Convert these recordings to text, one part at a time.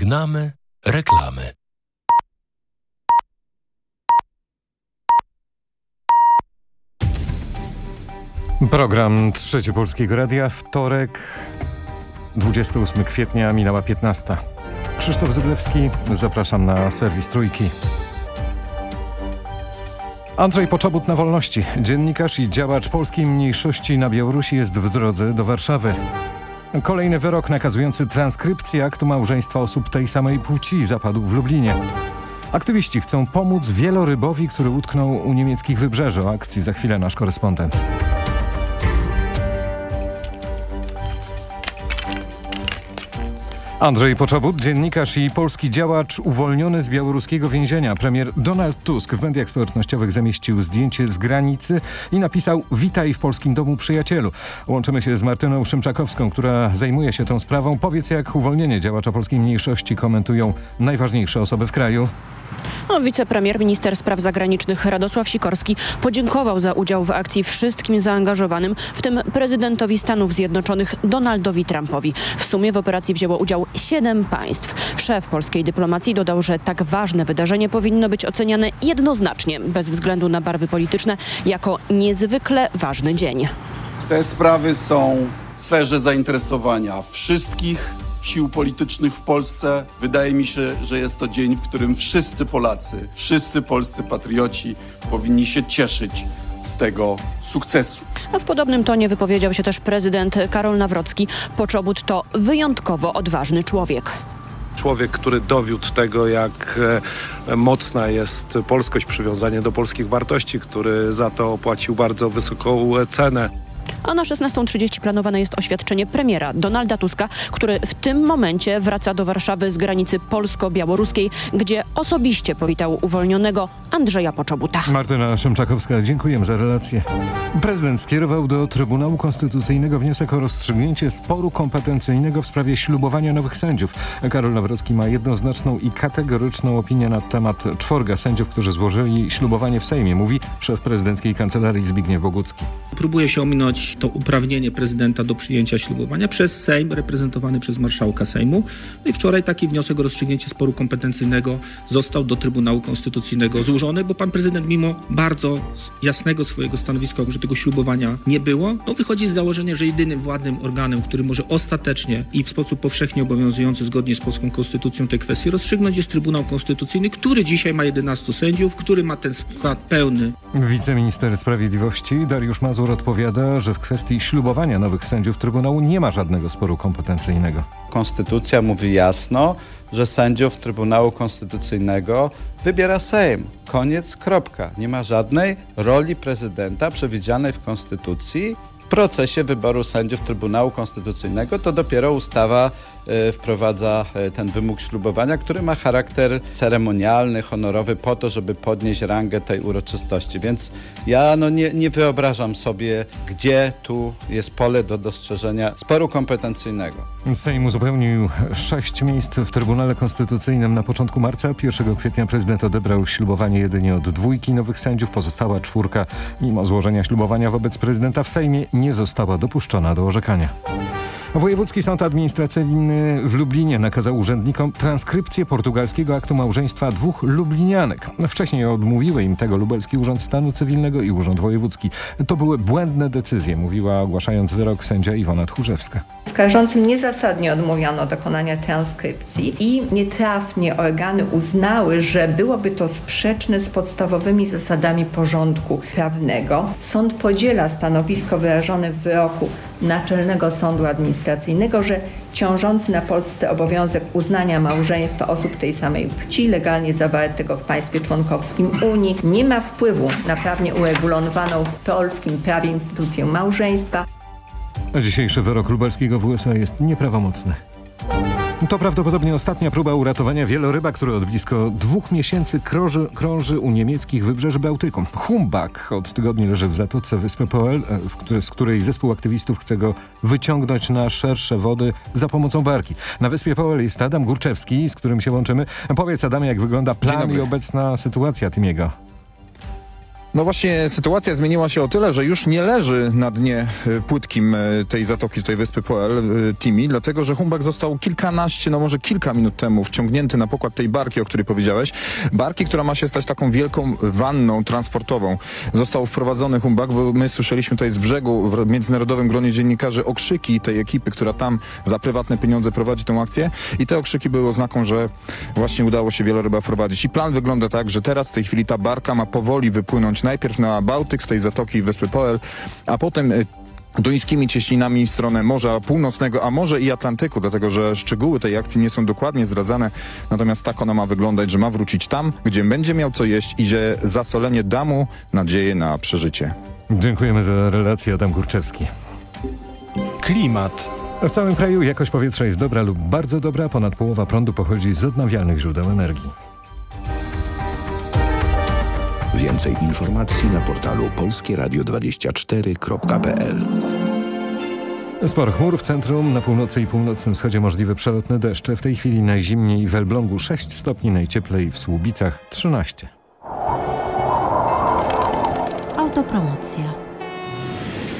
Gnamy reklamy. Program Trzeci Polskiego Radia, wtorek, 28 kwietnia, minęła 15. Krzysztof Zyblewski, zapraszam na serwis Trójki. Andrzej Poczobut na wolności. Dziennikarz i działacz polskiej mniejszości na Białorusi jest w drodze do Warszawy. Kolejny wyrok nakazujący transkrypcję aktu małżeństwa osób tej samej płci zapadł w Lublinie. Aktywiści chcą pomóc wielorybowi, który utknął u niemieckich wybrzeży. O akcji za chwilę nasz korespondent. Andrzej Poczobut, dziennikarz i polski działacz uwolniony z białoruskiego więzienia. Premier Donald Tusk w mediach społecznościowych zamieścił zdjęcie z granicy i napisał Witaj w polskim domu przyjacielu. Łączymy się z Martyną Szymczakowską, która zajmuje się tą sprawą. Powiedz jak uwolnienie działacza polskiej mniejszości komentują najważniejsze osoby w kraju. No, wicepremier, minister spraw zagranicznych Radosław Sikorski podziękował za udział w akcji wszystkim zaangażowanym, w tym prezydentowi Stanów Zjednoczonych Donaldowi Trumpowi. W sumie w operacji wzięło udział siedem państw. Szef polskiej dyplomacji dodał, że tak ważne wydarzenie powinno być oceniane jednoznacznie, bez względu na barwy polityczne, jako niezwykle ważny dzień. Te sprawy są w sferze zainteresowania wszystkich sił politycznych w Polsce. Wydaje mi się, że jest to dzień, w którym wszyscy Polacy, wszyscy polscy patrioci powinni się cieszyć z tego sukcesu. A w podobnym tonie wypowiedział się też prezydent Karol Nawrocki. Poczobut to wyjątkowo odważny człowiek człowiek, który dowiódł tego, jak e, mocna jest polskość, przywiązanie do polskich wartości, który za to opłacił bardzo wysoką cenę. A na 16.30 planowane jest oświadczenie premiera Donalda Tuska, który w tym momencie wraca do Warszawy z granicy polsko-białoruskiej, gdzie osobiście powitał uwolnionego Andrzeja Poczobuta. Martyna Szymczakowska, dziękuję za relację. Prezydent skierował do Trybunału Konstytucyjnego wniosek o rozstrzygnięcie sporu kompetencyjnego w sprawie ślubowania nowych sędziów. Karol Nawrocki ma jednoznaczną i kategoryczną opinię na temat czworga sędziów, którzy złożyli ślubowanie w Sejmie, mówi szef prezydenckiej kancelarii Zbigniew Bogucki. Próbuje się ominąć to uprawnienie prezydenta do przyjęcia ślubowania przez Sejm reprezentowany przez marszałka Sejmu. No i wczoraj taki wniosek o rozstrzygnięcie sporu kompetencyjnego został do Trybunału Konstytucyjnego złożony, bo pan prezydent mimo bardzo jasnego swojego stanowiska, że tego ślubowania nie było, no wychodzi z założenia, że jedynym władnym organem, który może ostatecznie i w sposób powszechnie obowiązujący zgodnie z polską konstytucją te kwestie rozstrzygnąć jest Trybunał Konstytucyjny, który dzisiaj ma 11 sędziów, który ma ten skład pełny. Wiceminister Sprawiedliwości Dariusz Mazur odpowiada, że w kwestii ślubowania nowych sędziów Trybunału nie ma żadnego sporu kompetencyjnego. Konstytucja mówi jasno, że sędziów Trybunału Konstytucyjnego wybiera Sejm. Koniec, kropka. Nie ma żadnej roli prezydenta przewidzianej w Konstytucji procesie wyboru sędziów Trybunału Konstytucyjnego. To dopiero ustawa wprowadza y, ten wymóg ślubowania, który ma charakter ceremonialny, honorowy po to, żeby podnieść rangę tej uroczystości. Więc ja no, nie, nie wyobrażam sobie, gdzie tu jest pole do dostrzeżenia sporu kompetencyjnego. Sejm uzupełnił sześć miejsc w Trybunale Konstytucyjnym na początku marca. 1 kwietnia prezydent odebrał ślubowanie jedynie od dwójki nowych sędziów. Pozostała czwórka, mimo złożenia ślubowania wobec prezydenta w Sejmie, nie została dopuszczona do orzekania. Wojewódzki Sąd Administracyjny w Lublinie nakazał urzędnikom transkrypcję portugalskiego aktu małżeństwa dwóch lublinianek. Wcześniej odmówiły im tego Lubelski Urząd Stanu Cywilnego i Urząd Wojewódzki. To były błędne decyzje, mówiła ogłaszając wyrok sędzia Iwona Tchórzewska. Skarżącym niezasadnie odmówiono dokonania transkrypcji i nietrafnie organy uznały, że byłoby to sprzeczne z podstawowymi zasadami porządku prawnego. Sąd podziela stanowisko wyrażone w wyroku Naczelnego Sądu Administracyjnego, że ciążący na Polsce obowiązek uznania małżeństwa osób tej samej płci legalnie zawartego w państwie członkowskim Unii nie ma wpływu na prawnie uregulowaną w polskim prawie instytucję małżeństwa. Dzisiejszy wyrok lubelskiego w USA jest nieprawomocny. To prawdopodobnie ostatnia próba uratowania wieloryba, który od blisko dwóch miesięcy krąży, krąży u niemieckich wybrzeży Bałtyku. Humbak od tygodni leży w zatoce wyspy Poel, e, z której zespół aktywistów chce go wyciągnąć na szersze wody za pomocą barki. Na wyspie Poel jest Adam Górczewski, z którym się łączymy. Powiedz Adamie, jak wygląda plan i obecna sytuacja Timiego. No właśnie sytuacja zmieniła się o tyle, że już nie leży na dnie y, płytkim y, tej zatoki, tej wyspy Poel y, Timi, dlatego że Humbak został kilkanaście, no może kilka minut temu wciągnięty na pokład tej barki, o której powiedziałeś. Barki, która ma się stać taką wielką wanną transportową. Został wprowadzony Humbak, bo my słyszeliśmy tutaj z brzegu w międzynarodowym gronie dziennikarzy okrzyki tej ekipy, która tam za prywatne pieniądze prowadzi tę akcję i te okrzyki były oznaką, że właśnie udało się wieloryba wprowadzić. I plan wygląda tak, że teraz w tej chwili ta barka ma powoli wypłynąć najpierw na Bałtyk z tej zatoki wyspy Poel, a potem y, duńskimi cieśninami w stronę Morza Północnego, a może i Atlantyku, dlatego że szczegóły tej akcji nie są dokładnie zdradzane. Natomiast tak ona ma wyglądać, że ma wrócić tam, gdzie będzie miał co jeść i że zasolenie da mu nadzieję na przeżycie. Dziękujemy za relację, Adam Kurczewski. Klimat. W całym kraju jakość powietrza jest dobra lub bardzo dobra, ponad połowa prądu pochodzi z odnawialnych źródeł energii. Więcej informacji na portalu polskieradio24.pl Sporo chmur w centrum, na północy i północnym wschodzie możliwe przelotne deszcze. W tej chwili najzimniej w Elblągu 6 stopni, najcieplej w Słubicach 13. Autopromocja.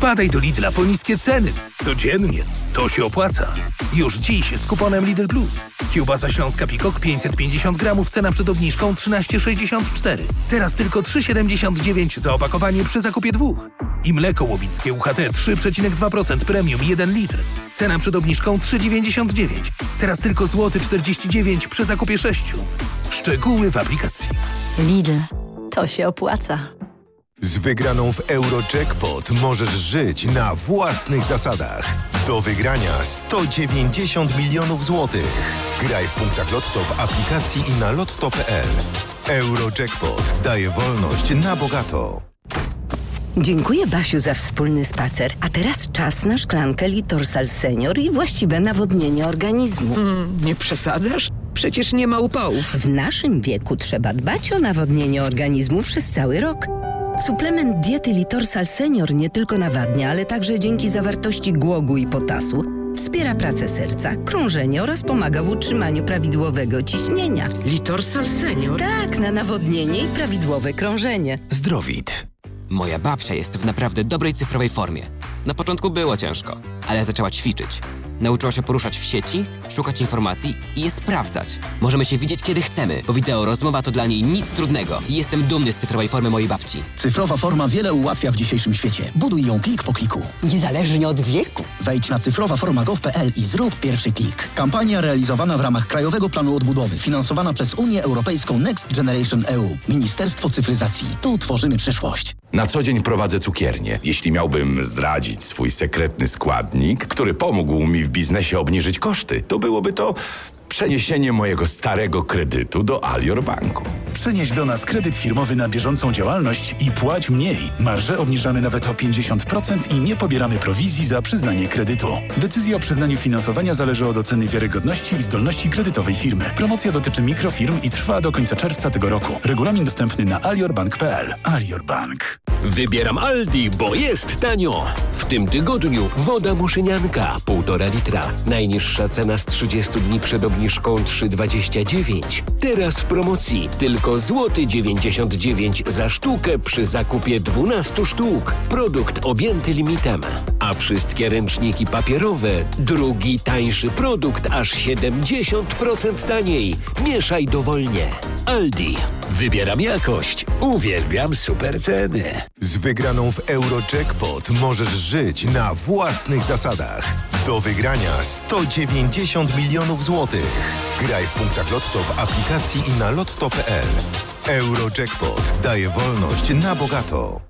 Wpadaj do Lidla po niskie ceny. Codziennie. To się opłaca. Już dziś z kuponem Lidl Plus. Kiełbasa śląska Pikok 550 gramów, cena przed obniżką 13,64. Teraz tylko 3,79 za opakowanie przy zakupie dwóch. I mleko łowickie UHT 3,2% premium 1 litr. Cena przed obniżką 3,99. Teraz tylko złoty 49 przy zakupie 6. Szczegóły w aplikacji. Lidl. To się opłaca. Z wygraną w Eurojackpot możesz żyć na własnych zasadach. Do wygrania 190 milionów złotych. Graj w punktach Lotto w aplikacji i na lotto.pl. Eurojackpot daje wolność na bogato. Dziękuję Basiu za wspólny spacer. A teraz czas na szklankę Litorsal Senior i właściwe nawodnienie organizmu. Mm, nie przesadzasz? Przecież nie ma upałów. W naszym wieku trzeba dbać o nawodnienie organizmu przez cały rok. Suplement diety Litorsal Senior nie tylko nawadnia, ale także dzięki zawartości głogu i potasu wspiera pracę serca, krążenie oraz pomaga w utrzymaniu prawidłowego ciśnienia. Litorsal Senior? Tak, na nawodnienie i prawidłowe krążenie. Zdrowit. Moja babcia jest w naprawdę dobrej cyfrowej formie. Na początku było ciężko, ale zaczęła ćwiczyć. Nauczyła się poruszać w sieci, szukać informacji i je sprawdzać. Możemy się widzieć kiedy chcemy, bo wideo rozmowa to dla niej nic trudnego. I jestem dumny z cyfrowej formy mojej babci. Cyfrowa forma wiele ułatwia w dzisiejszym świecie. Buduj ją klik po kliku. Niezależnie od wieku. Wejdź na cyfrowaforma.gov.pl i zrób pierwszy klik. Kampania realizowana w ramach Krajowego Planu Odbudowy, finansowana przez Unię Europejską Next Generation EU. Ministerstwo Cyfryzacji. Tu tworzymy przyszłość. Na co dzień prowadzę cukiernię. Jeśli miałbym zdradzić swój sekretny składnik, który pomógł mi w biznesie obniżyć koszty, to byłoby to przeniesienie mojego starego kredytu do Alior Banku. Przenieś do nas kredyt firmowy na bieżącą działalność i płać mniej. Marże obniżamy nawet o 50% i nie pobieramy prowizji za przyznanie kredytu. Decyzja o przyznaniu finansowania zależy od oceny wiarygodności i zdolności kredytowej firmy. Promocja dotyczy mikrofirm i trwa do końca czerwca tego roku. Regulamin dostępny na aliorbank.pl. Alior Bank. Wybieram Aldi, bo jest tanio. W tym tygodniu woda muszynianka 1,5 litra. Najniższa cena z 30 dni przed obniżką 3,29. Teraz w promocji tylko złoty 99 za sztukę przy zakupie 12 sztuk. Produkt objęty limitem. A wszystkie ręczniki papierowe drugi tańszy produkt aż 70% taniej. Mieszaj dowolnie. Aldi. Wybieram jakość. Uwielbiam super ceny. Z wygraną w Eurojackpot możesz żyć na własnych zasadach. Do wygrania 190 milionów złotych. Graj w punktach Lotto w aplikacji i na lotto.pl. Eurojackpot daje wolność na bogato.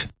life.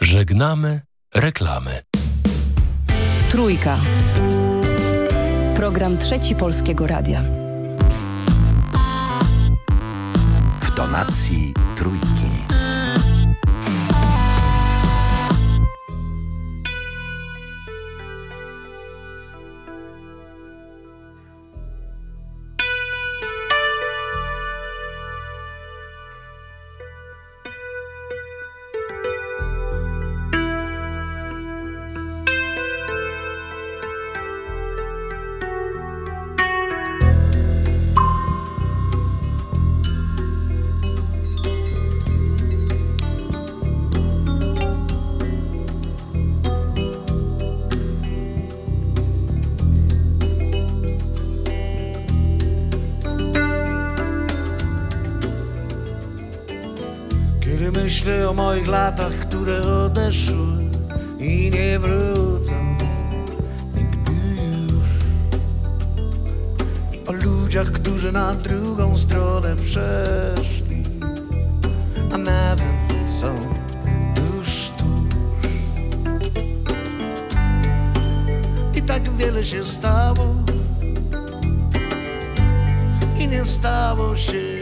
Żegnamy reklamy. Trójka. Program Trzeci Polskiego Radia. W tonacji trójki. O moich latach, które odeszły i nie wrócą nigdy już. I o ludziach, którzy na drugą stronę przeszli, a nawet są tuż, tuż. I tak wiele się stało i nie stało się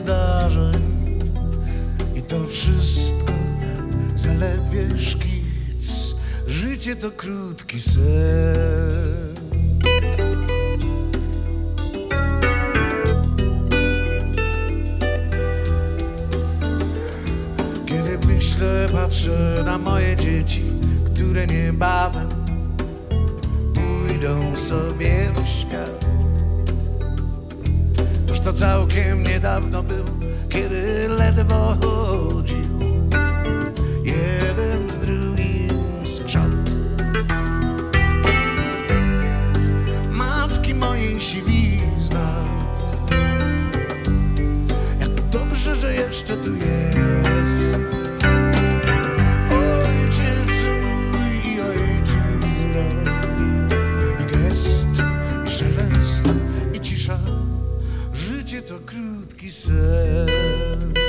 zdarzeń. I to wszystko zaledwie szkic. Życie to krótki sen. Kiedy myślę, patrzę na moje dzieci Które niebawem pójdą sobie to całkiem niedawno było, kiedy ledwo chodził jeden z drugim skrzat. Matki mojej siwizna, jak dobrze, że jeszcze tu jest. I cisza. Życie to krótki sen.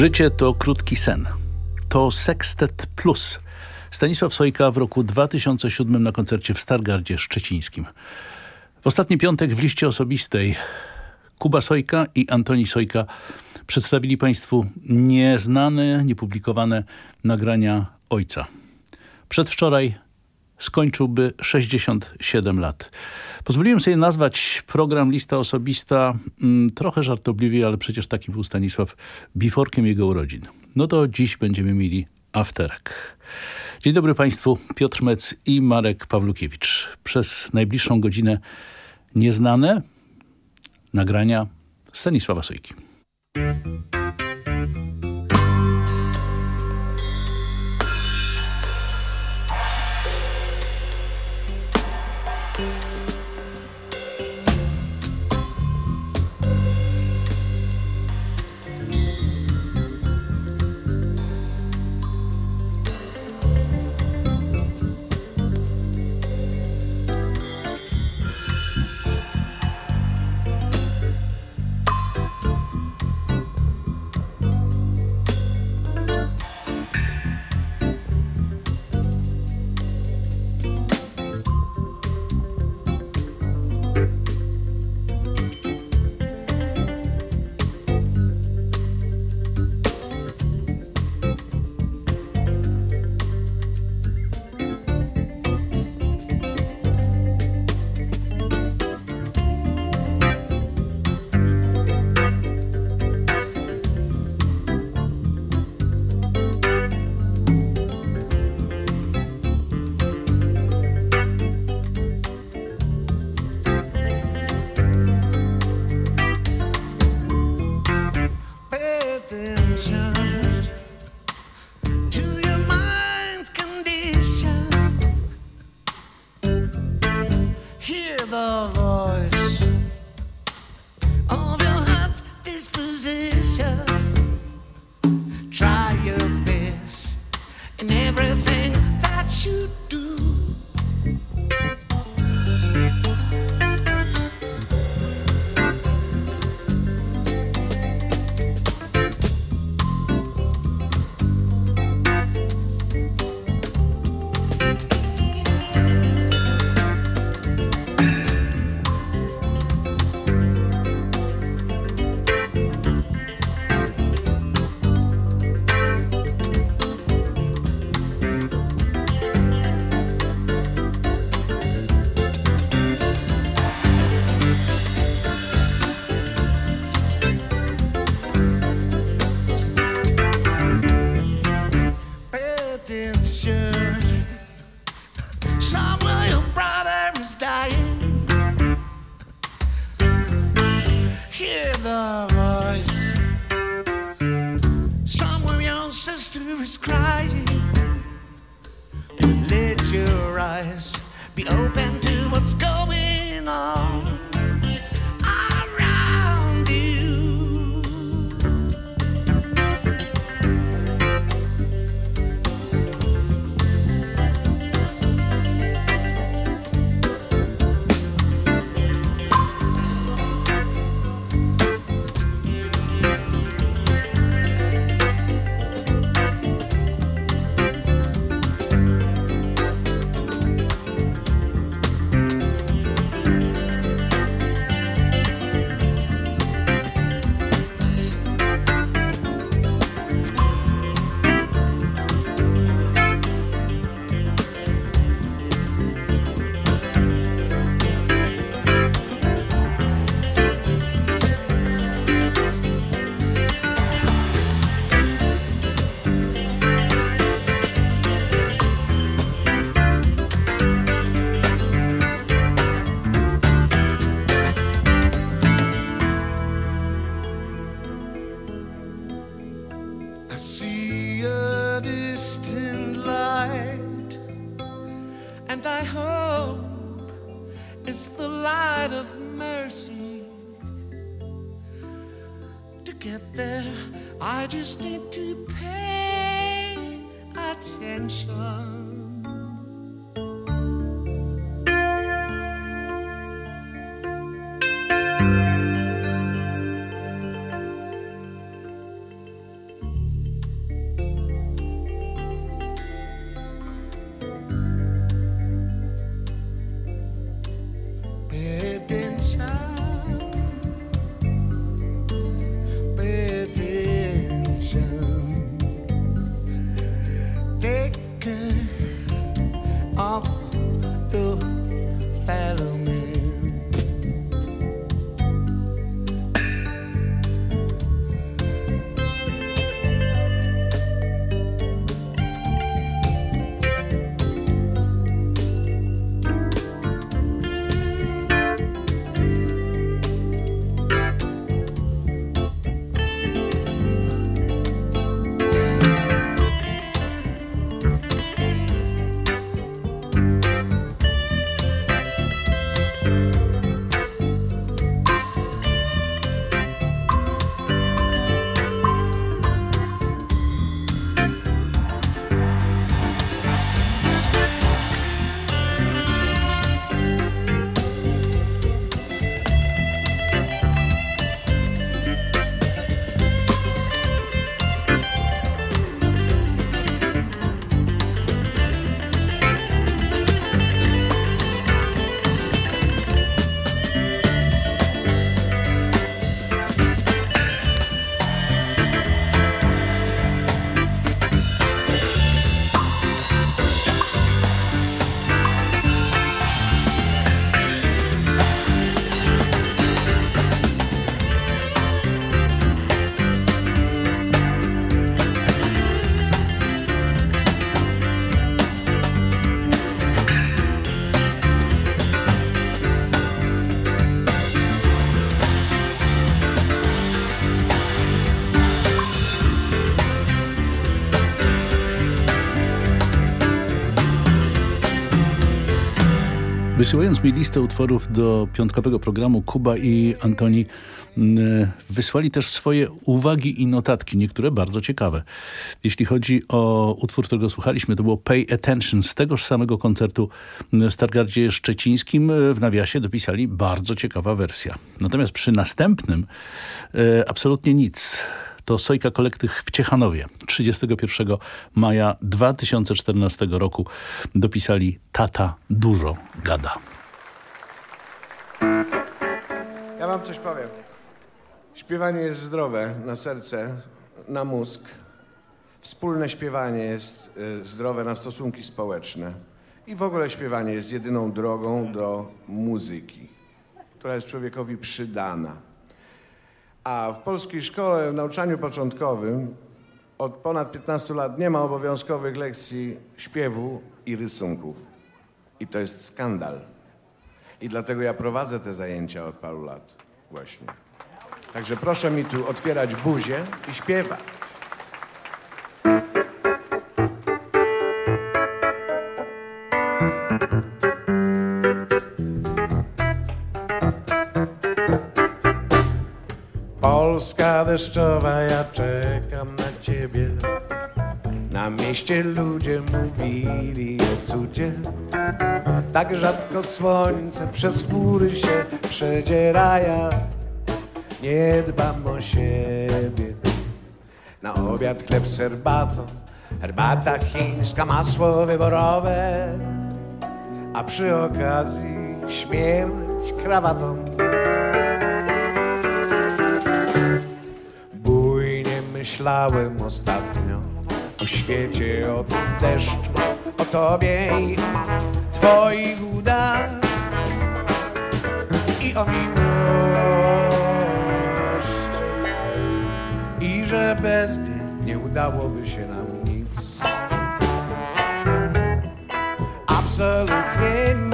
Życie to krótki sen. To Sextet Plus. Stanisław Sojka w roku 2007 na koncercie w Stargardzie Szczecińskim. W ostatni piątek w liście osobistej Kuba Sojka i Antoni Sojka przedstawili Państwu nieznane, niepublikowane nagrania ojca. Przedwczoraj skończyłby 67 lat. Pozwoliłem sobie nazwać program Lista Osobista mm, trochę żartobliwie, ale przecież taki był Stanisław biforkiem jego urodzin. No to dziś będziemy mieli afterek. Dzień dobry Państwu, Piotr Mec i Marek Pawlukiewicz. Przez najbliższą godzinę nieznane nagrania Stanisława Sojki. Wysyłając mi listę utworów do piątkowego programu, Kuba i Antoni mm, wysłali też swoje uwagi i notatki, niektóre bardzo ciekawe. Jeśli chodzi o utwór, którego słuchaliśmy, to było Pay Attention z tegoż samego koncertu w Stargardzie Szczecińskim. W nawiasie dopisali bardzo ciekawa wersja. Natomiast przy następnym e, absolutnie nic to Sojka Kolektyw w Ciechanowie. 31 maja 2014 roku dopisali Tata dużo gada. Ja wam coś powiem. Śpiewanie jest zdrowe na serce, na mózg. Wspólne śpiewanie jest y, zdrowe na stosunki społeczne. I w ogóle śpiewanie jest jedyną drogą do muzyki, która jest człowiekowi przydana. A w polskiej szkole w nauczaniu początkowym od ponad 15 lat nie ma obowiązkowych lekcji śpiewu i rysunków. I to jest skandal. I dlatego ja prowadzę te zajęcia od paru lat właśnie. Także proszę mi tu otwierać buzię i śpiewać. Polska deszczowa, ja czekam na ciebie. Na mieście ludzie mówili o cudzie. Tak rzadko słońce przez chmury się przedziera, ja nie dbam o siebie. Na obiad chleb z herbatą, herbata chińska, masło wyborowe, a przy okazji śmierć krawatą. Myślałem ostatnio o świecie, o tym deszczu, o tobie i twoich udach i o miłości. I że bez niej nie udałoby się nam nic. Absolutnie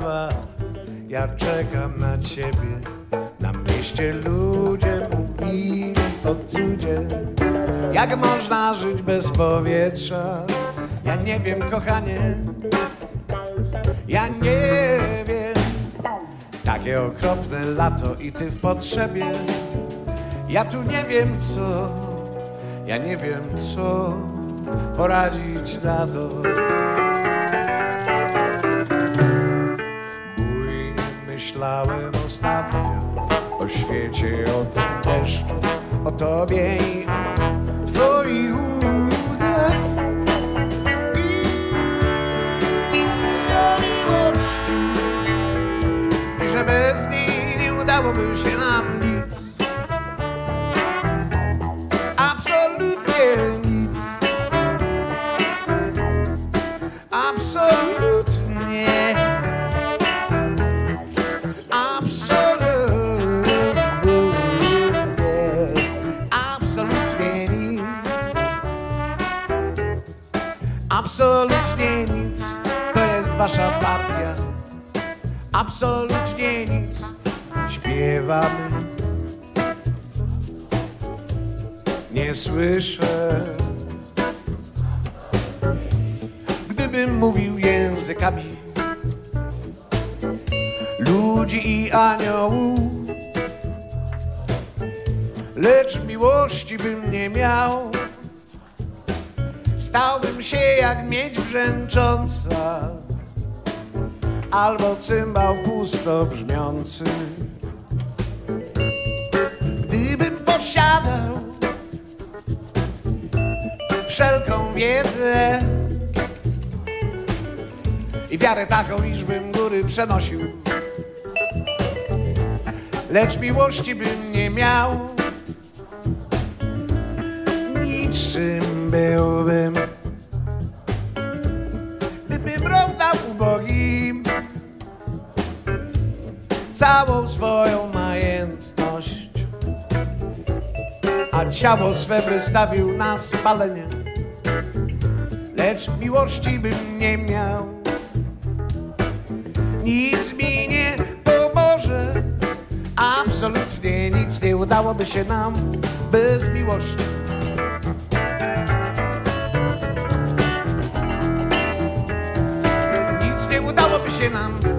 deszczowa, ja czekam na ciebie. Na mieście ludzie mówili o cudzie. Jak można żyć bez powietrza? Ja nie wiem, kochanie. Ja nie wiem. Takie okropne lato i ty w potrzebie. Ja tu nie wiem co, ja nie wiem co poradzić na to. Myślałem ostatnio o świecie, o tym deszczu, o tobie i o twoich udach. I o miłości, i że bez niej nie udałoby się nam Absolutnie nic. To jest wasza partia. Absolutnie nic. Śpiewamy. Nie słyszę. Gdybym mówił językami ludzi i aniołów, lecz miłości bym nie miał, stałbym się jak miedź brzęcząca albo cymbał pusto brzmiący. Gdybym posiadał wszelką wiedzę i wiarę taką, iżbym góry przenosił. Lecz miłości bym nie miał, niczym byłbym, gdybym rozdał ubogim całą swoją majętność, a ciało swe wystawił na spalenie lecz miłości bym nie miał. Nic mi nie pomoże, absolutnie nic nie udałoby się nam bez miłości. Udałoby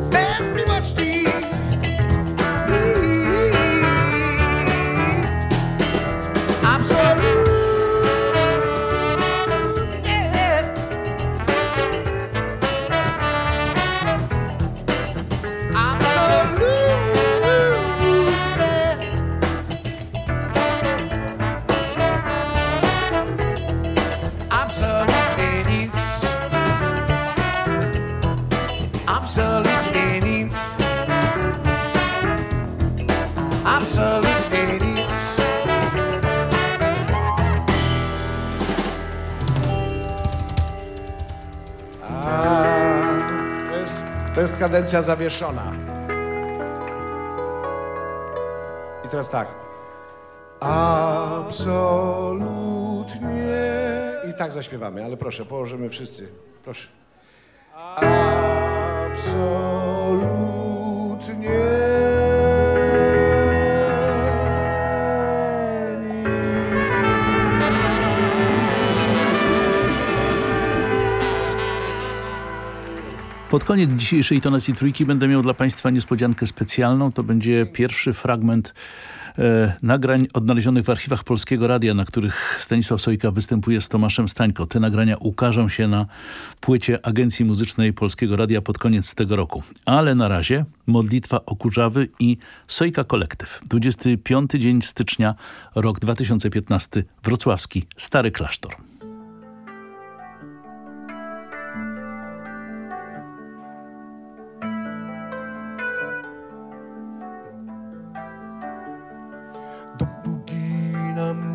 kadencja zawieszona. I teraz tak. Absolutnie. I tak zaśpiewamy, ale proszę, położymy wszyscy. Proszę. Absolutnie. Pod koniec dzisiejszej tonacji trójki będę miał dla Państwa niespodziankę specjalną. To będzie pierwszy fragment e, nagrań odnalezionych w archiwach Polskiego Radia, na których Stanisław Sojka występuje z Tomaszem Stańko. Te nagrania ukażą się na płycie Agencji Muzycznej Polskiego Radia pod koniec tego roku. Ale na razie Modlitwa o Kurzawy i Sojka Kolektyw. 25 dzień stycznia, rok 2015, wrocławski Stary Klasztor.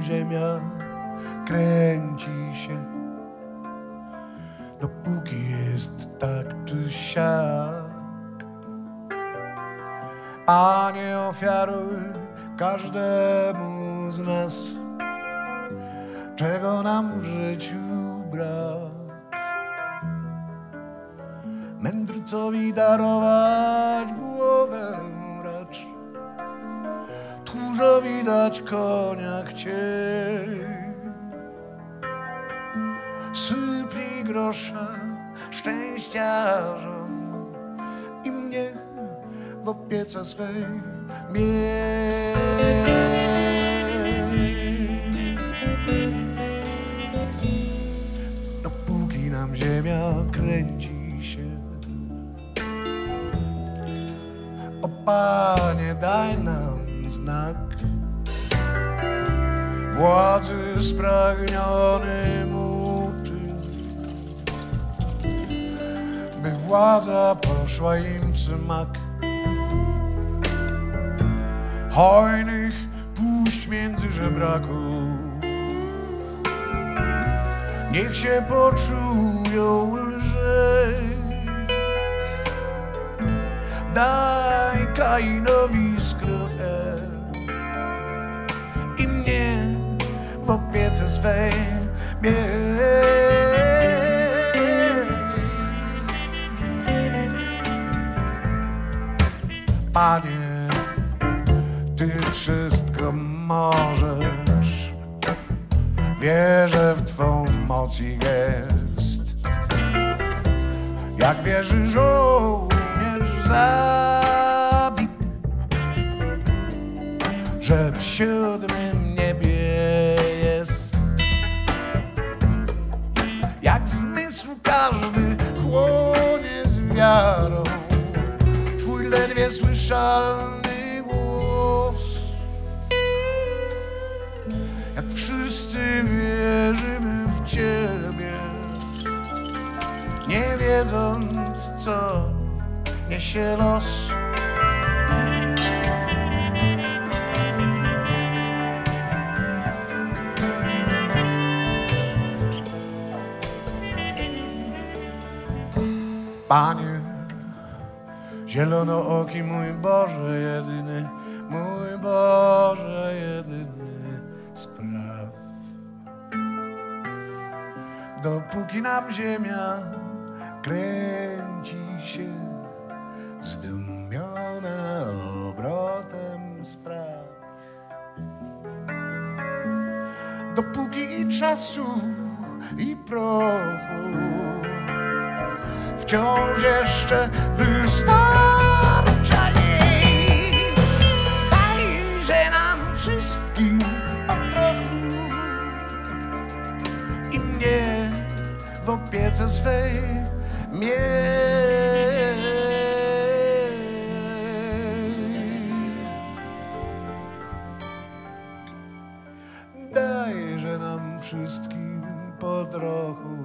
Ziemia kręci się, dopóki jest tak czy siak. Panie, ofiaruj każdemu z nas, czego nam w życiu brak. mędrcowi darować głowę Tchórzowi dać konia chciej. Sypnij grosza szczęściarzom i mnie w opiece swej miej. Dopóki nam ziemia kręci się, o Panie daj nam znak. Władzy spragniony uczyń, by władza poszła im smak. Hojnych puść między żebraków, niech się poczują lżej. Daj Kainowi swej miej. Panie, Ty wszystko możesz. Wierzę w Twą moc i gest. Jak wierzy żołnierz zabity, że w Twój ledwie słyszalny głos. Jak wszyscy wierzymy w Ciebie, nie wiedząc co niesie los. Panie, zielonooki mój Boże jedyny, mój Boże jedyny spraw. Dopóki nam ziemia kręci się, zdumiona obrotem spraw. Dopóki i czasu i prochu wciąż jeszcze wystarcza jej. Dajże nam wszystkim i mnie w opiece swej nam wszystkim po trochu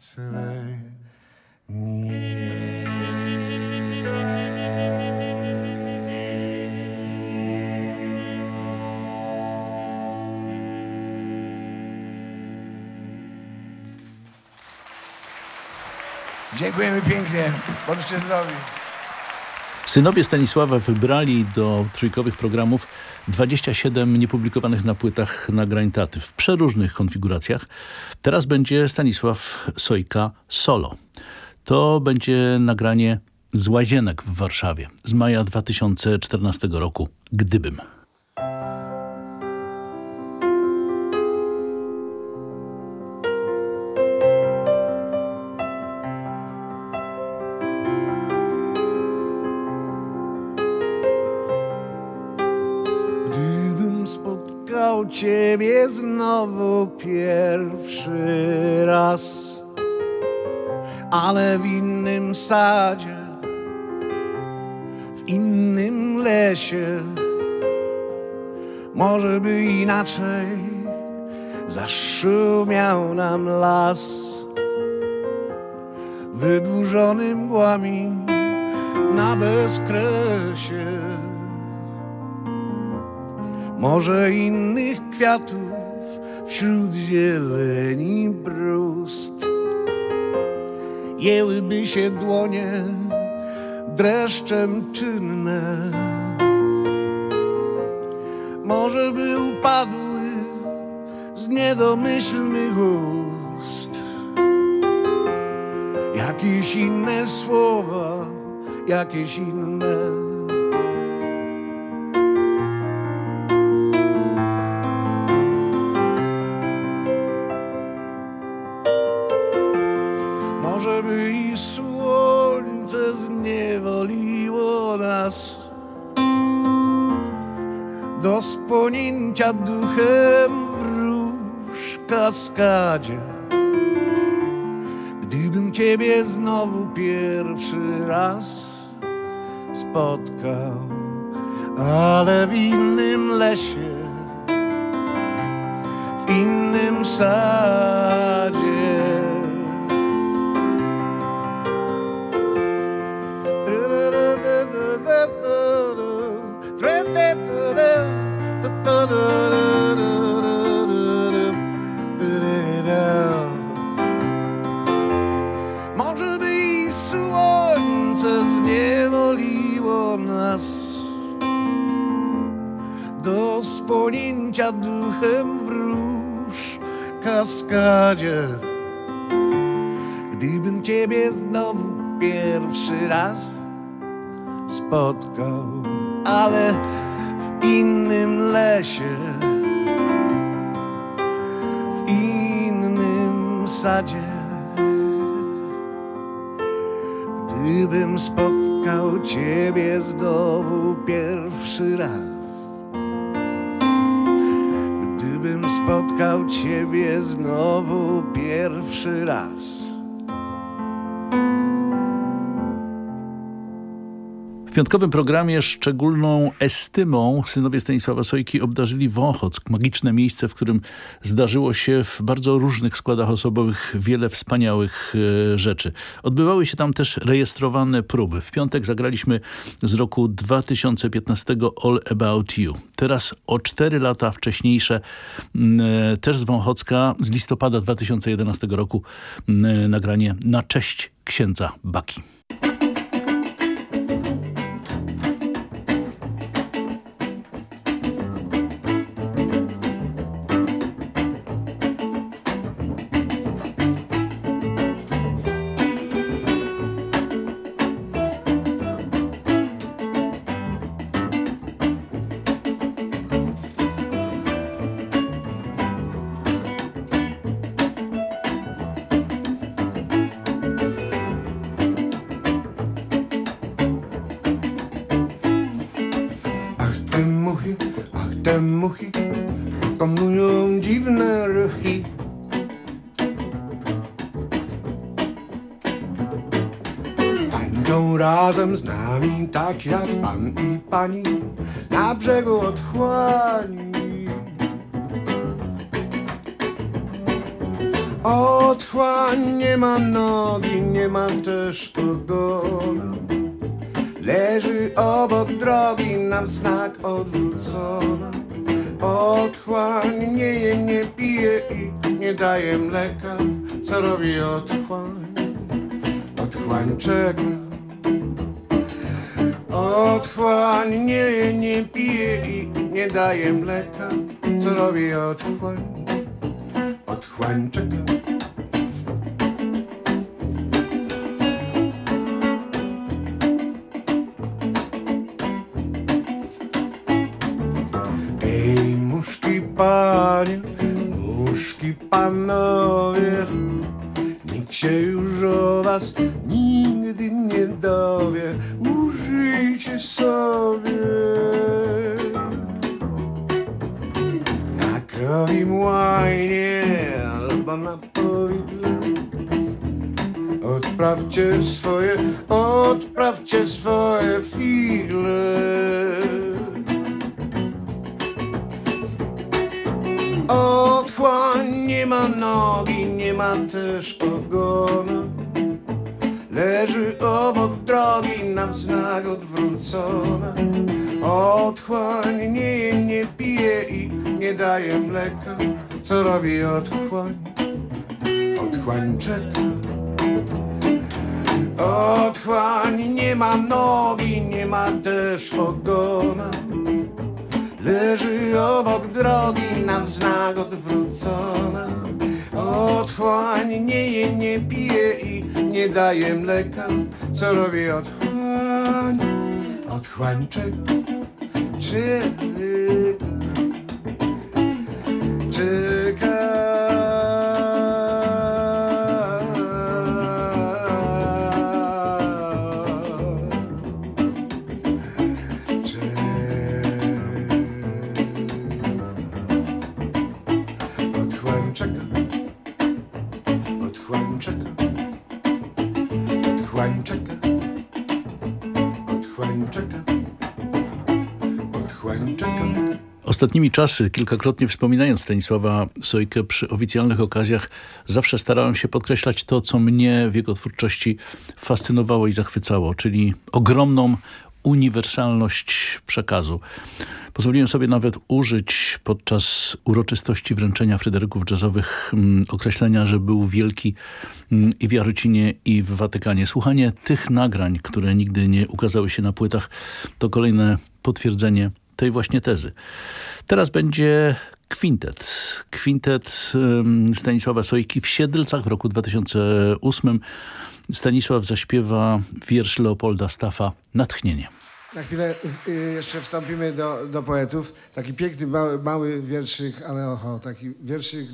swej Dziękujemy pięknie. Bądźcie zdrowi. Synowie Stanisława wybrali do trójkowych programów 27 niepublikowanych na płytach nagrań taty w przeróżnych konfiguracjach. Teraz będzie Stanisław Sojka solo. To będzie nagranie z Łazienek w Warszawie z maja 2014 roku. Gdybym. Ciebie znowu pierwszy raz, ale w innym sadzie, w innym lesie, może by inaczej zaszumiał nam las, wydłużony mgłami na bezkresie. Może innych kwiatów wśród zieleni brust Jęłyby się dłonie dreszczem czynne może by upadły z niedomyślnych ust. Jakieś inne słowa, jakieś inne. Duchem w róż kaskadzie. Gdybym Ciebie znowu pierwszy raz spotkał, ale w innym lesie, w innym sadzie. Może by i słońce zniewoliło nas do spłonięcia duchem w róż kaskadzie. Gdybym Ciebie znowu pierwszy raz spotkał, ale innym lesie, w innym sadzie. Gdybym spotkał Ciebie znowu pierwszy raz, gdybym spotkał Ciebie znowu pierwszy raz. W piątkowym programie szczególną estymą synowie Stanisława Sojki obdarzyli Wąchock, magiczne miejsce, w którym zdarzyło się w bardzo różnych składach osobowych wiele wspaniałych e, rzeczy. Odbywały się tam też rejestrowane próby. W piątek zagraliśmy z roku 2015 All About You. Teraz o cztery lata wcześniejsze, e, też z Wąchocka, z listopada 2011 roku e, nagranie na cześć księdza Baki. Tak jak pan i pani Na brzegu otchłani Otchłań nie ma nogi, nie ma też ogona Leży obok drogi na wznak odwrócona. Otchłań nie je, nie pije i nie daje mleka. Co robi? Otchłań Odprawcie swoje, odprawcie swoje figle. Otchłań nie ma nogi, nie ma też ogona. Leży obok drogi na wznak odwrócona. Otchłań nie je, nie pije i nie daje mleka. Co robi otchłań? Otchłań czeka. Otchłań nie ma nogi, nie ma też ogona. Leży obok drogi na wznak odwrócona. Otchłań nie je, nie pije i nie daje mleka. Co robi otchłań? Otchłań czeka, czeka Czeka Ostatnimi czasy, kilkakrotnie wspominając Stanisława Sojkę przy oficjalnych okazjach, zawsze starałem się podkreślać to, co mnie w jego twórczości fascynowało i zachwycało, czyli ogromną uniwersalność przekazu. Pozwoliłem sobie nawet użyć podczas uroczystości wręczenia Fryderyków Jazzowych mm, określenia, że był wielki mm, i w Jarocinie i w Watykanie. Słuchanie tych nagrań, które nigdy nie ukazały się na płytach, to kolejne potwierdzenie tej właśnie tezy. Teraz będzie kwintet. Kwintet Stanisława Sojki w Siedlcach w roku 2008. Stanisław zaśpiewa wiersz Leopolda Staffa Natchnienie. Na chwilę y, jeszcze wstąpimy do, do poetów. Taki piękny, mały, mały wierszyk, ale oho, taki wierszyk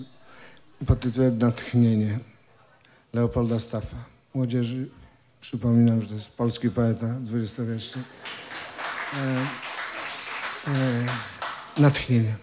pod tytułem Natchnienie Leopolda Staffa. Młodzieży przypominam, że to jest polski poeta dwudziestowieczny. E, e,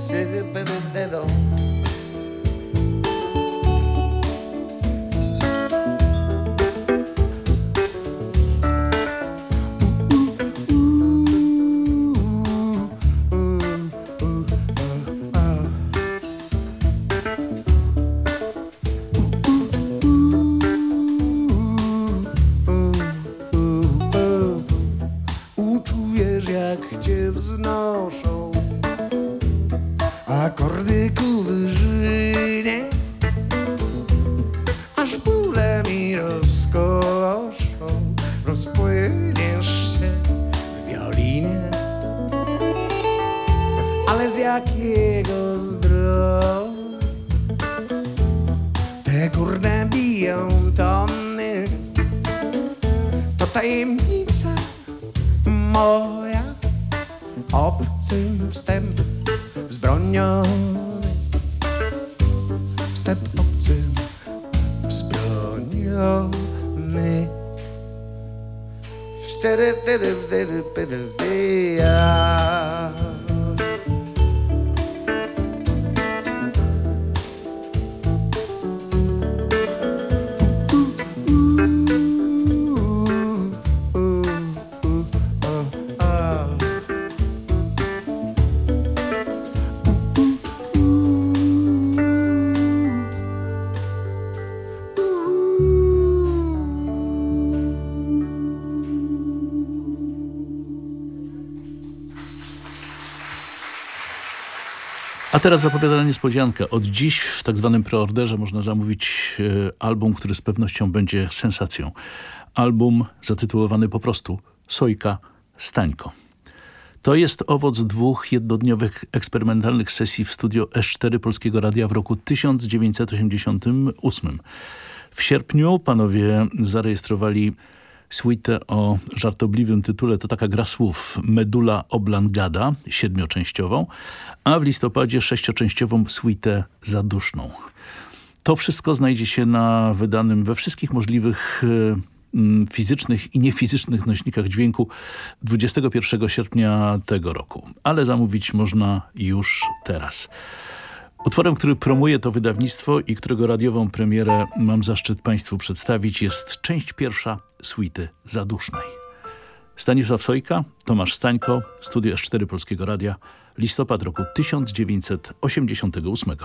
Sigue bebiendo Teraz zapowiadana niespodzianka. Od dziś w tak zwanym preorderze można zamówić e, album, który z pewnością będzie sensacją. album zatytułowany po prostu Sojka Stańko. To jest owoc dwóch jednodniowych eksperymentalnych sesji w studio S4 Polskiego Radia w roku 1988. W sierpniu panowie zarejestrowali suite o żartobliwym tytule, to taka gra słów, Medula Oblangada, siedmioczęściową, a w listopadzie sześcioczęściową suite zaduszną. To wszystko znajdzie się na wydanym we wszystkich możliwych e, fizycznych i niefizycznych nośnikach dźwięku 21 sierpnia tego roku. Ale zamówić można już teraz. Utworem, który promuje to wydawnictwo i którego radiową premierę mam zaszczyt Państwu przedstawić jest część pierwsza suity zadusznej. Stanisław Sojka, Tomasz Stańko, Studio S4 Polskiego Radia, listopad roku 1988.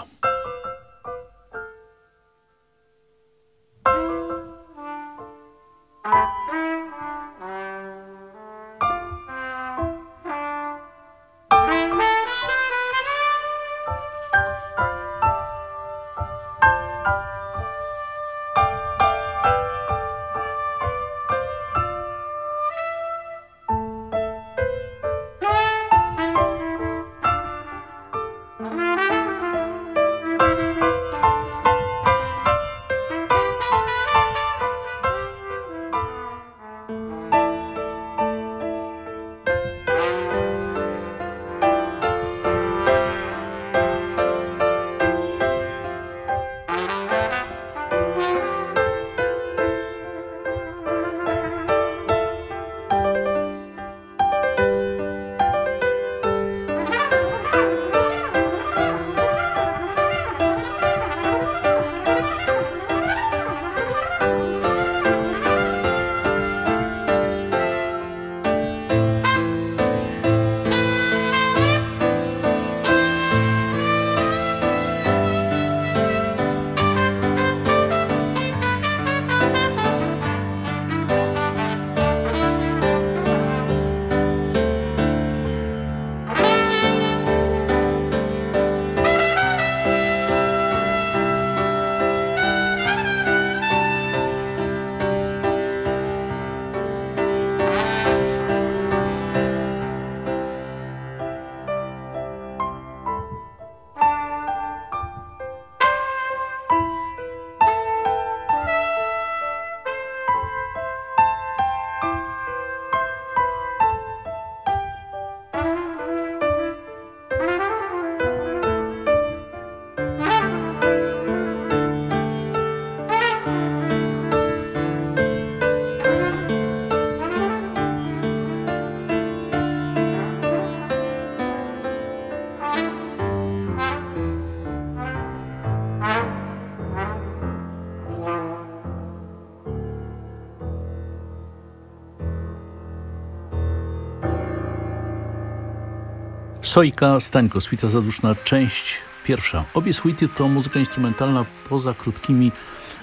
Sojka Stańko, Suita Zaduszna, część pierwsza. Obie suity to muzyka instrumentalna poza krótkimi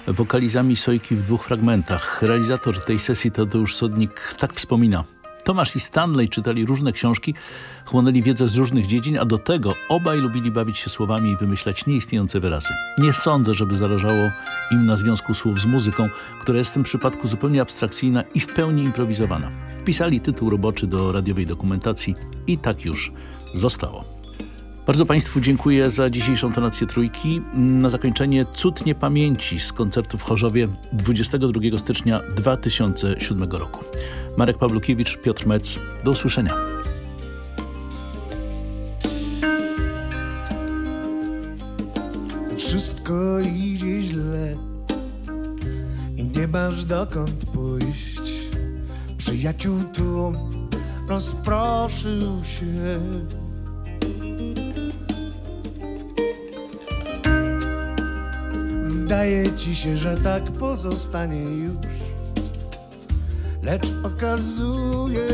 wokalizami Sojki w dwóch fragmentach. Realizator tej sesji Tadeusz Sodnik tak wspomina. Tomasz i Stanley czytali różne książki, chłonęli wiedzę z różnych dziedzin, a do tego obaj lubili bawić się słowami i wymyślać nieistniejące wyrazy. Nie sądzę, żeby zależało im na związku słów z muzyką, która jest w tym przypadku zupełnie abstrakcyjna i w pełni improwizowana. Wpisali tytuł roboczy do radiowej dokumentacji i tak już zostało. Bardzo Państwu dziękuję za dzisiejszą tonację trójki. Na zakończenie Cud Niepamięci z koncertu w Chorzowie 22 stycznia 2007 roku. Marek Pawlukiewicz, Piotr Mec. Do usłyszenia. Wszystko idzie źle i nie masz dokąd pójść. Przyjaciół tu rozproszył się. Wydaje ci się, że tak pozostanie już, lecz okazuje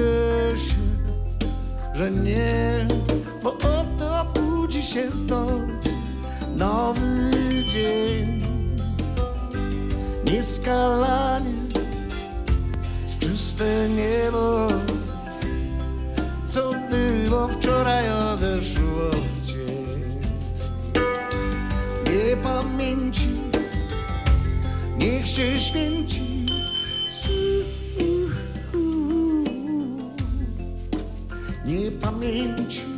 się, że nie, bo oto budzi się znów nowy dzień. Nieskalanie, czyste niebo, co było wczoraj odeszło w dzień. Nie pamięci, niech się święci. Nie pamięci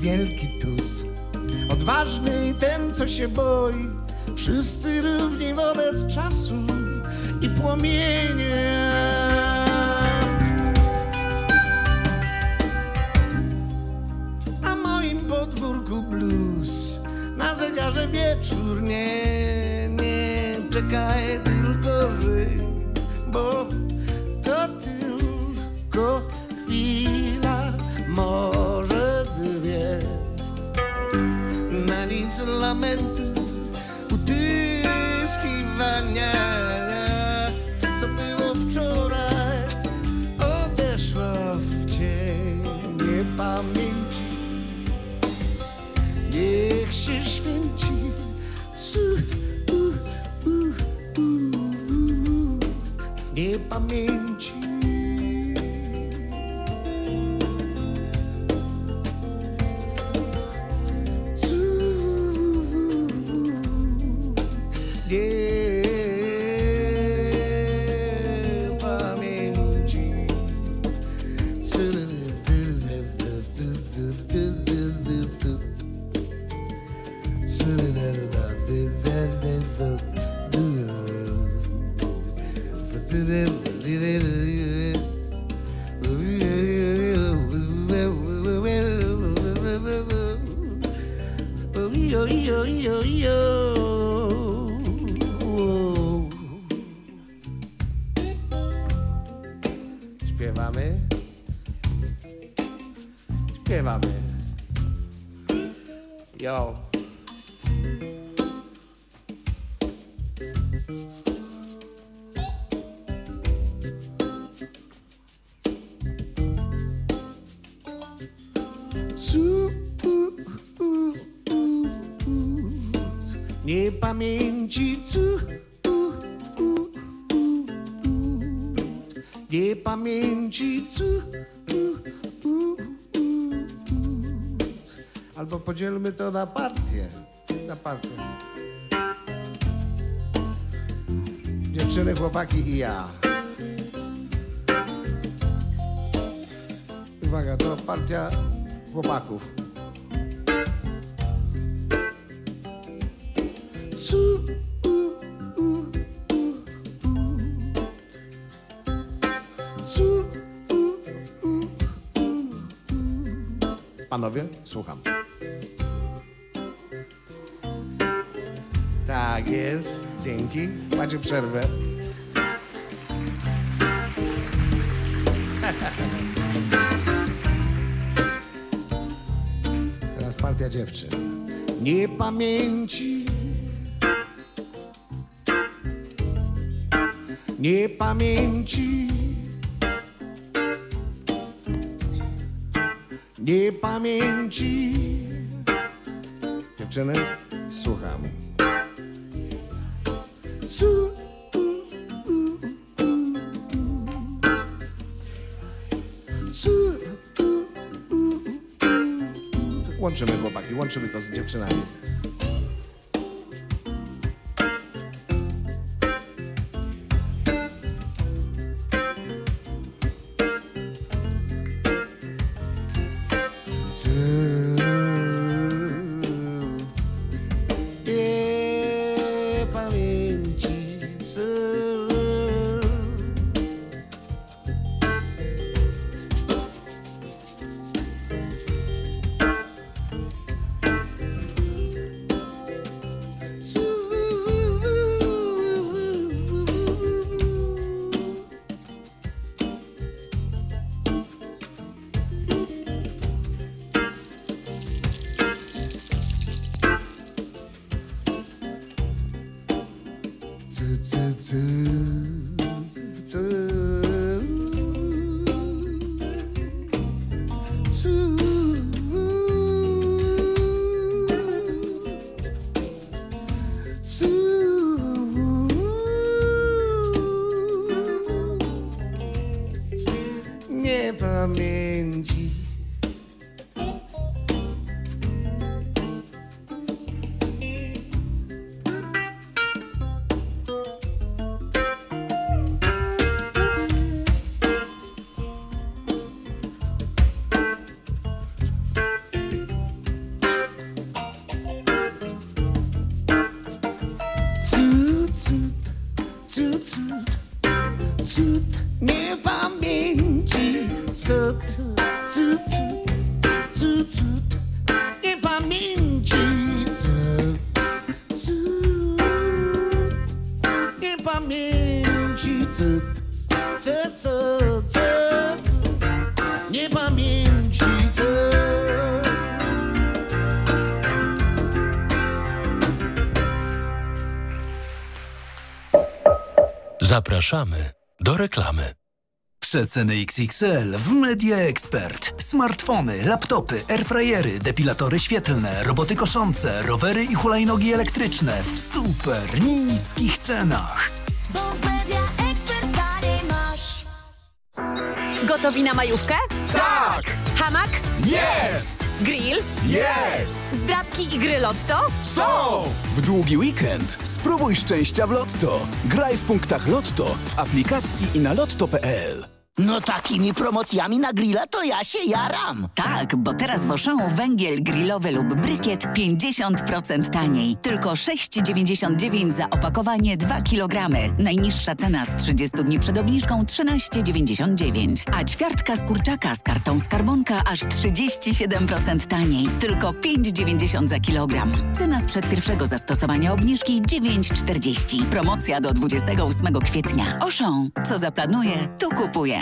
Wielki tus. Odważny i ten, co się boi. Wszyscy równi wobec czasu i płomienia Na moim podwórku blues. Na zegarze wieczór. Nie, nie Czekaj Śpiewamy. Śpiewamy. Yo. Podzielmy to na partię. Na partię. Dziewczyny, chłopaki i ja. Uwaga, to partia chłopaków. Panowie, słucham. Jest, dzięki. Macie przerwę. Teraz partia dziewczyn. Niepamięci. Niepamięci. Niepamięci. Dziewczyny, słucham. Łączymy chłopaki, łączymy to z dziewczynami. Cud, cud, cud, cud nie pamięci. Zapraszamy do reklamy. Przeceny XXL w Media Expert. Smartfony, laptopy, airfryery, depilatory świetlne, roboty koszące, rowery i hulajnogi elektryczne w super niskich cenach. Gotowi na majówkę? Tak! Hamak? Jest! Grill? Jest! Zdrabki i gry Lotto? Są! W długi weekend spróbuj szczęścia w Lotto. Graj w punktach Lotto w aplikacji i na lotto.pl. No takimi promocjami na grilla to ja się jaram. Tak, bo teraz w Auchan węgiel grillowy lub brykiet 50% taniej. Tylko 6,99 za opakowanie 2 kg. Najniższa cena z 30 dni przed obniżką 13,99. A ćwiartka z kurczaka z kartą skarbonka aż 37% taniej. Tylko 5,90 za kilogram. Cena sprzed pierwszego zastosowania obniżki 9,40. Promocja do 28 kwietnia. Auchan. Co zaplanuje, to kupuje.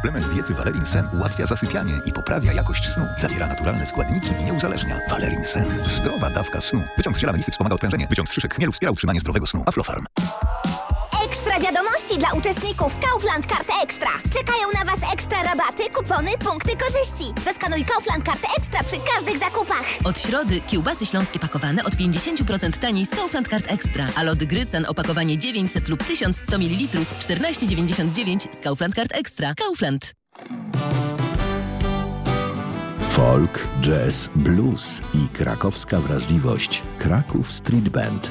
Suplement diety Valerin Sen ułatwia zasypianie i poprawia jakość snu. Zawiera naturalne składniki i nie uzależnia. Valerin Sen. Zdrowa dawka snu. Wyciąg z ziela wspomaga odprężenie. Wyciąg z szyszek chmielu wspiera utrzymanie zdrowego snu. Aflofarm. Ekstra dla uczestników Kaufland Karty Ekstra. Czekają na Was ekstra rabaty, kupony, punkty korzyści. Zeskanuj Kaufland Kartę Ekstra przy każdych zakupach. Od środy kiełbasy śląskie pakowane od 50% taniej z Kaufland Card Extra, a lody Grycen opakowanie 900 lub 1100 ml 14,99 z Kaufland Card Extra. Kaufland. Folk, jazz, blues i krakowska wrażliwość. Kraków Street Band.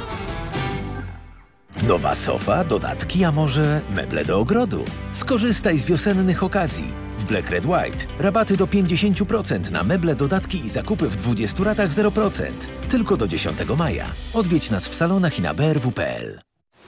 Nowa sofa, dodatki, a może meble do ogrodu? Skorzystaj z wiosennych okazji. W Black Red White rabaty do 50% na meble, dodatki i zakupy w 20 ratach 0%. Tylko do 10 maja. Odwiedź nas w salonach i na brw.pl.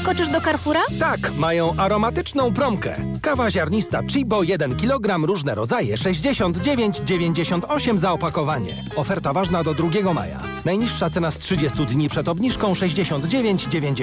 Wkoczysz do Carrefoura? Tak, mają aromatyczną promkę. Kawa ziarnista Chibo 1 kg, różne rodzaje, 69,98 za opakowanie. Oferta ważna do 2 maja. Najniższa cena z 30 dni przed obniżką 69,90.